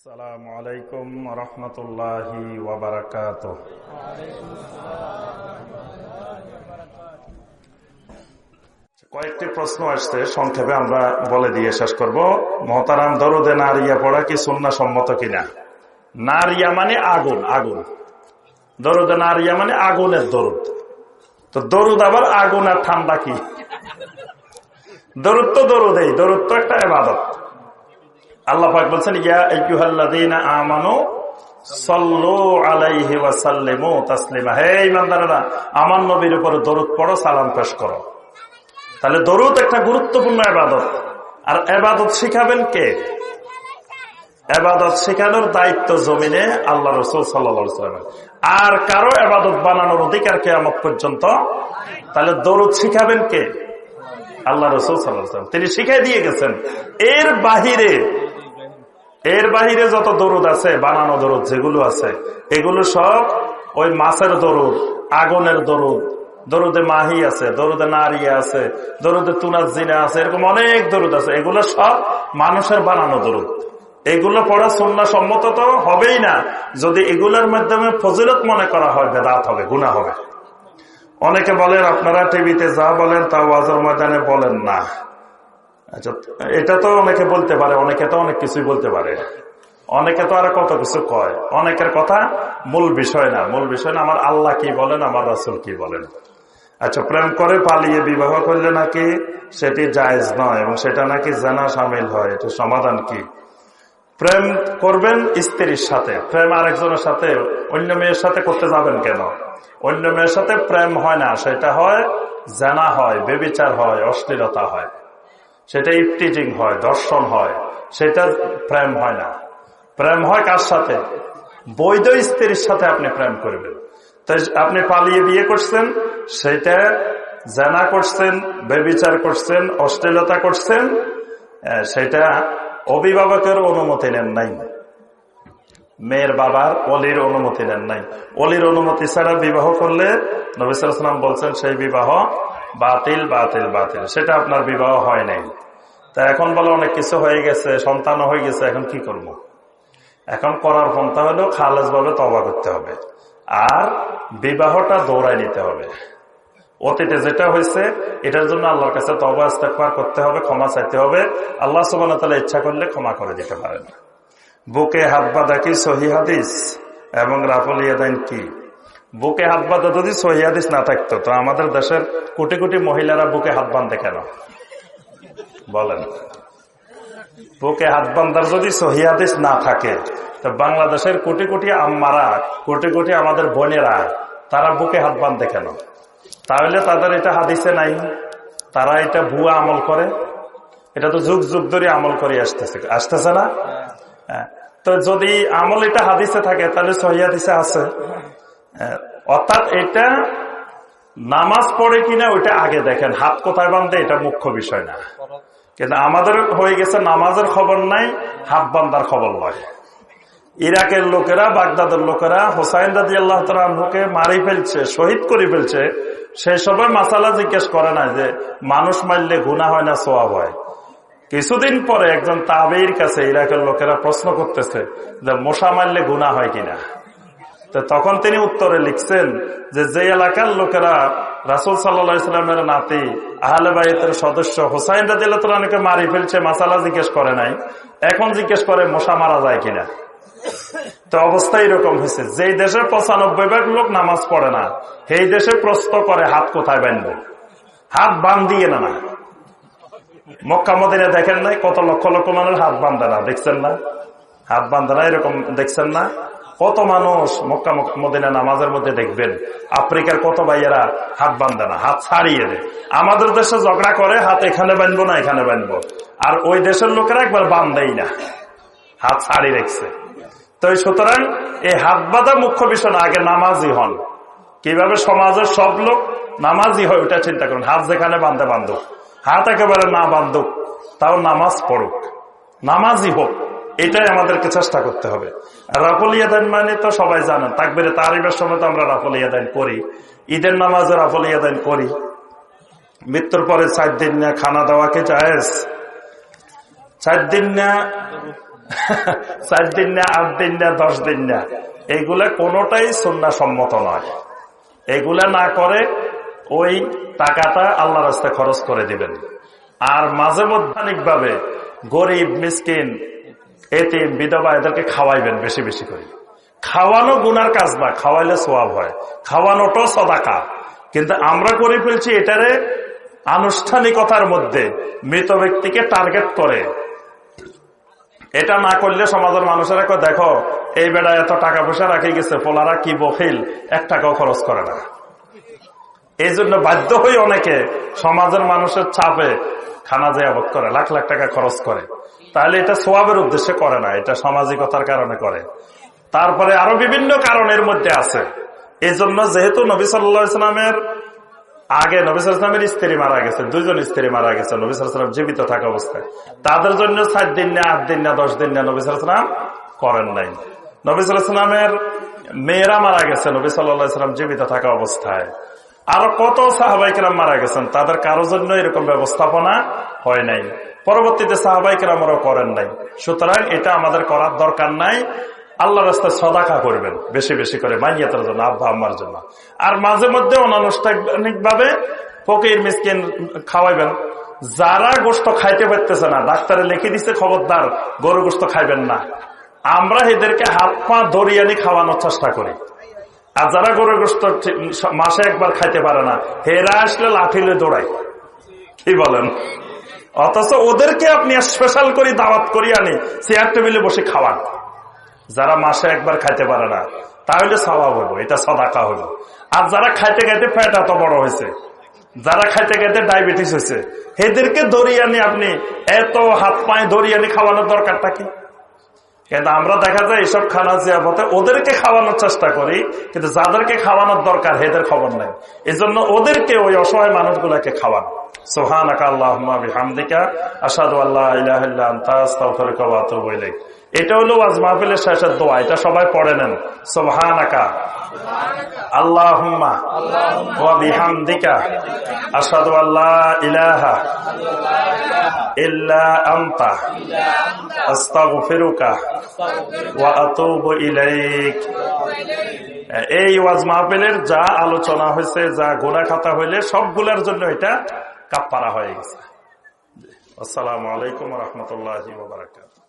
আসসালামু আলাইকুম রহমতুল্লাহি ওবরাকাত কয়েকটি প্রশ্ন আসছে, সংক্ষেপে আমরা বলে দিয়ে শেষ করব। মহতারাম দরদে নারিয়া পড়া কি সুন্না সম্মত কিনা? নারিয়া মানে আগুন আগুন। দরদে নারিয়া মানে আগুনের দরুদ। তো দরুদ আবার আগুন আর ঠান্ডা কি? দরুদ তো দরুদেই, দরুদ তো একটা এবাদত আল্লাহ পাক বলছেন, ইয়া আমানু তাসলিমা। দরুদ পড়ো করো। তাহলে দরুদ একটা গুরুত্বপূর্ণ আর শিখাবেন এবাদত শেখানোর দায়িত্ব জমিনে আল্লাহ রসুল সাল্লামের আর কারও এবাদত বানানোর অধিকার কে কেয়ামত পর্যন্ত? তাহলে দরুদ শিখাবেন কে? আল্লাহ রসুল সাল্লাম তিনি শিখাই দিয়ে গেছেন, এর বাহিরে এর বাহিরে যত দরুদ আছে, বানানো দরুদ, যেগুলো আছে, এগুলো সব ওই মাছের দরুদ, আগুনের দরুদ, দরুদে মাহি আছে, দরুদে নারিয়া আছে, দরুদে তুনাজ জিনা আছে, এরকম অনেক দরুদ আছে। এগুলো সব মানুষের বানানো দরুদ। এগুলো পড়া সন্না সম্মত তো হবেই না। যদি এগুলোর মাধ্যমে ফজিলত মনে করা হয়, বেদাত হবে গুণা হবে। অনেকে বলেন, আপনারা টিভিতে যা বলেন তা ওয়াজের ময়দানে বলেন না। আচ্ছা এটা তো অনেকে বলতে পারে, অনেকে তো অনেক কিছুই বলতে পারে। অনেকে তো আর কত কিছু কয়। অনেকের কথা মূল বিষয় না। মূল বিষয় না, আমার আল্লাহ কি বলেন, আমার রাসুল কি বলেন। আচ্ছা প্রেম করে পালিয়ে বিবাহ করলে নাকি সেটি জায়জ নয় এবং সেটা নাকি জানা সামিল হয়? এটা সমাধান কি? প্রেম করবেন স্ত্রীর সাথে, প্রেম আরেকজনের সাথে, অন্য মেয়ের সাথে করতে যাবেন কেন? অন্য মেয়ের সাথে প্রেম হয় না, সেটা হয় জানা হয়, বেবিচার হয়, অশ্লীলতা হয়। সেটা ইফটিজিং হয়, দর্শন হয়, সেটা প্রেম হয় না। প্রেম হয় কার সাথে? বৈধ স্ত্রীর সাথে আপনি প্রেম করবেন। তাই আপনি পালিয়ে বিয়ে করছেন, সেটা জানা করছেন, বেবিচার করছেন, অশ্লীলতা করছেন সেটা অভিভাবকের অনুমতি নেন নাই। মেয়ের বাবার অলির অনুমতি নেন নাই। অলির অনুমতি ছাড়া বিবাহ করলে নবিসাম বলছেন, সেই বিবাহ বাতিল বাতিল বাতিল। সেটা আপনার বিবাহ হয় নাই। তা এখন বলে অনেক কিছু হয়ে গেছে, সন্তান হয়ে গেছে, এখন কি করব। এখন করার পন্থা হলেও খালেজ ভাবে তবা করতে হবে। আর বিবাহটা দৌড়াই নিতে হবে। অতীতে যেটা হয়েছে, এটার জন্য আল্লাহর কাছে তবা ইস্তেকবার করতে হবে, ক্ষমা চাইতে হবে। আল্লাহ সুবান তালা ইচ্ছা করলে ক্ষমা করে দিতে পারেন। বুকে হাত বাঁধা কি সহি হাদিস? এবং রাফল ইয়াদাইন কি? বুকে হাত বাঁধা যদি সহি হাদিস না থাকতো, তো আমাদের দেশের কোটি কোটি মহিলারা বুকে হাত বাঁধে কেন? বলেন। বুকে হাত বান্ধার যদি সহি হাদিস না থাকে, তো বাংলাদেশের কোটি কোটি আম্মারা, কোটি কোটি আমাদের বোনেরা, তারা বুকে হাত বাঁধে কেন? তাহলে তাদের এটা হাদিসে নাই। তারা এটা ভুয়া আমল করে। এটা তো যুগ যুগ ধরে আমল করে আসতেছে। আসতেছে না? হ্যাঁ। তো যদি আমল এটা হাদিসে থাকে, তাহলে সহিদিসে আছে। অর্থাৎ এটা নামাজ পড়ে কিনা ওইটা আগে দেখেন। হাত কোথায় বান্ধে এটা মুখ্য বিষয় না। কিন্তু আমাদের হয়ে গেছে নামাজের খবর নাই, হাত বান্ধার খবর নয় ইরাকের লোকেরা, বাগদাদের লোকেরা, হোসাইন রাজি আল্লাহ তালকে মারি ফেলছে, শহীদ করে ফেলছে। সেই সময় মাসালা জিজ্ঞেস করে না যে, মানুষ মারলে গুণা হয় না, সোয়াব হয়? কিছুদিন পরে একজন তাবেইর কাছে ইরাকের লোকেরা প্রশ্ন করতেছে যে, মশা মারলে গুণা হয় কিনা? তো তখন তিনি উত্তরে লিখছেন যে যে এলাকার লোকেরা রাসুল সাল্লা ইসলামের নাতি, আহলে বাইতের সদস্য হোসাইন রাজিকে মারি ফেলছে, মাসালা জিজ্ঞেস করে নাই। এখন জিজ্ঞেস করে, মশা মারা যায় কিনা? তো অবস্থা এরকম হয়েছে। যেই দেশে পঁচানব্বই ভাগ লোক নামাজ পড়ে না, সেই দেশে প্রশ্ন করে, হাত কোথায় বাঁধব? হাত বান দিয়ে না না। মক্কা, মদিনে দেখেন নাই? কত লক্ষ লক্ষ মানুষ হাত বান্ধে না, দেখছেন না? হাত বান্ধে না, এরকম দেখছেন না? কত মানুষ মক্কা মদিনা নামাজের মধ্যে দেখবেন, আফ্রিকার কত ভাইয়েরা হাত বান্ধে না, হাত ছাড়িয়ে দেয়। আমাদের দেশে ঝগড়া করে, হাত এখানে বানবো না, এখানে বানবো আর ওই দেশের লোকেরা একবার বান্ধেই না, হাত ছাড়িয়ে রেখছে। তো সুতরাং এই হাত বাঁধা মুখ্য বিষয় না, আগে নামাজি হন। কীভাবে সমাজের সব লোক নামাজি হয় ওটা চিন্তা করুন। হাত যেখানে বান্ধে বান্ধব হাত একেবারে না বান্ধব তাও নামাজ পড়ুক। নামাজি হোক। এটাই আমাদেরকে চেষ্টা করতে হবে। রাফল ইয়াদান মানে তো সবাই জানেন তাকবিরে তারিবের সময় তো আমরা রাফল ইয়াদান করি। ঈদের নামাজে রাফল ইয়াদান করি। মৃত্যুর পরে চার দিন খানা দেওয়াকে চায় চার দিন চার দিন না, আট দিন না, দশ দিন না। এইগুলা কোনোটাই সন্না সম্মত নয়। এগুলা না করে ওই টাকাটা আল্লাহ রাস্তায় খরচ করে দিবেন। আর মাঝে মধ্যে গরিব, মিসকিন এতে বিধবা এদেরকে খাওয়াইবেন বেশি বেশি করে। খাওয়ানো গুনার কাজ না, খাওয়াইলে সোয়াব হয়। খাওয়ানোটাও সদাকা। কিন্তু আমরা করে ফেলছি এটারে আনুষ্ঠানিকতার মধ্যে, মৃত ব্যক্তিকে টার্গেট করে। এটা না করলে সমাজের মানুষেরা দেখো, এই বেড়া এত টাকা পয়সা রাখে গেছে, পোলারা কি বকিল এক টাকাও খরচ করে না। এই জন্য বাধ্য হয়ে অনেকে সমাজের মানুষের চাপে খানা জয়াবত করে, লাখ লাখ টাকা খরচ করে। তাহলে এটা সোয়াবের উদ্দেশ্যে করে না, এটা সামাজিকতার কারণে করে। তারপরে আরও বিভিন্ন কারণের মধ্যে আছে। এই জন্য যেহেতু নবী সাল্লা ইসলামের আগে নবিসামের স্ত্রী মারা গেছে, দুইজন স্ত্রী মারা গেছে নবিসাম জীবিত থাকা অবস্থায়। তাদের জন্য সাত দিন না, আট দিন না, দশ দিন না নবিসাম করেন নাই। নবিসামের মেয়েরা মারা গেছে, নবী সাল্লাম জীবিত থাকা অবস্থায়। আরও কত সাহাবাইকেরাম মারা গেছেন, তাদের কারোর জন্য এরকম ব্যবস্থাপনা হয় নাই। পরবর্তীতে সাহাবাইকেরামরাও করেন নাই। সুতরাং এটা আমাদের করার দরকার নাই। আল্লাহ রাস্তায় সদাকা করবেন, বেশি বেশি করে, মাইয়াতের জন্য, আব্বা আম্মার জন্য। আর মাঝে মধ্যে অনানুষ্ঠানিক ভাবে ফকির, মিসকিন খাওয়াইবেন। যারা গোস্ত খাইতে পারতেছে না, ডাক্তারে লিখে দিচ্ছে খবরদার গরু গোস্ত খাইবেন না। আমরা এদেরকে হাত পা দরিয়ানি খাওয়ানোর চেষ্টা করি। আর যারা গরু গোস্ত মাসে একবার খাইতে পারে না, হেরা আসলে লাঠিলে দৌড়াই কি বলেন? অথচ ওদেরকে আপনি স্পেশাল করে দাওয়াত করি আনি চেয়ার টেবিলে বসে খাওয়ান। যারা মাসে একবার খাইতে পারে না, তাহলে স্বভাব হইব, এটা সদাকা হইব। আর যারা খাইতে খাইতে ফ্যাট এত বড় হয়েছে, যারা খাইতে খাইতে ডায়াবেটিস হয়েছে এদেরকে ধরিয়ে আনি আপনি এত হাত পায়ে ধরিয়ে আনি খাওয়ানোর দরকারটা কি? কিন্তু আমরা দেখা যায় এইসব খানা জিয়াবতে ওদেরকে খাওয়ানোর চেষ্টা করি, কিন্তু যাদেরকে খাওয়ানোর দরকার হেদের খবর নাই। এই জন্য ওদেরকে ওই অসহায় মানুষগুলাকে খাওয়ান। এটা হলো মাহফিলের শেষের দোয়া, এটা সবাই পড়ে নেন। সোহানাকা এই ওয়াজ মাহফিলের যা আলোচনা হয়েছে, যা গোনা খাতা হইলে সবগুলোর জন্য এটা কাপ্পারা হয়ে গেছে। আসসালামু আলাইকুম রহমতুল্লাহ বারাকাত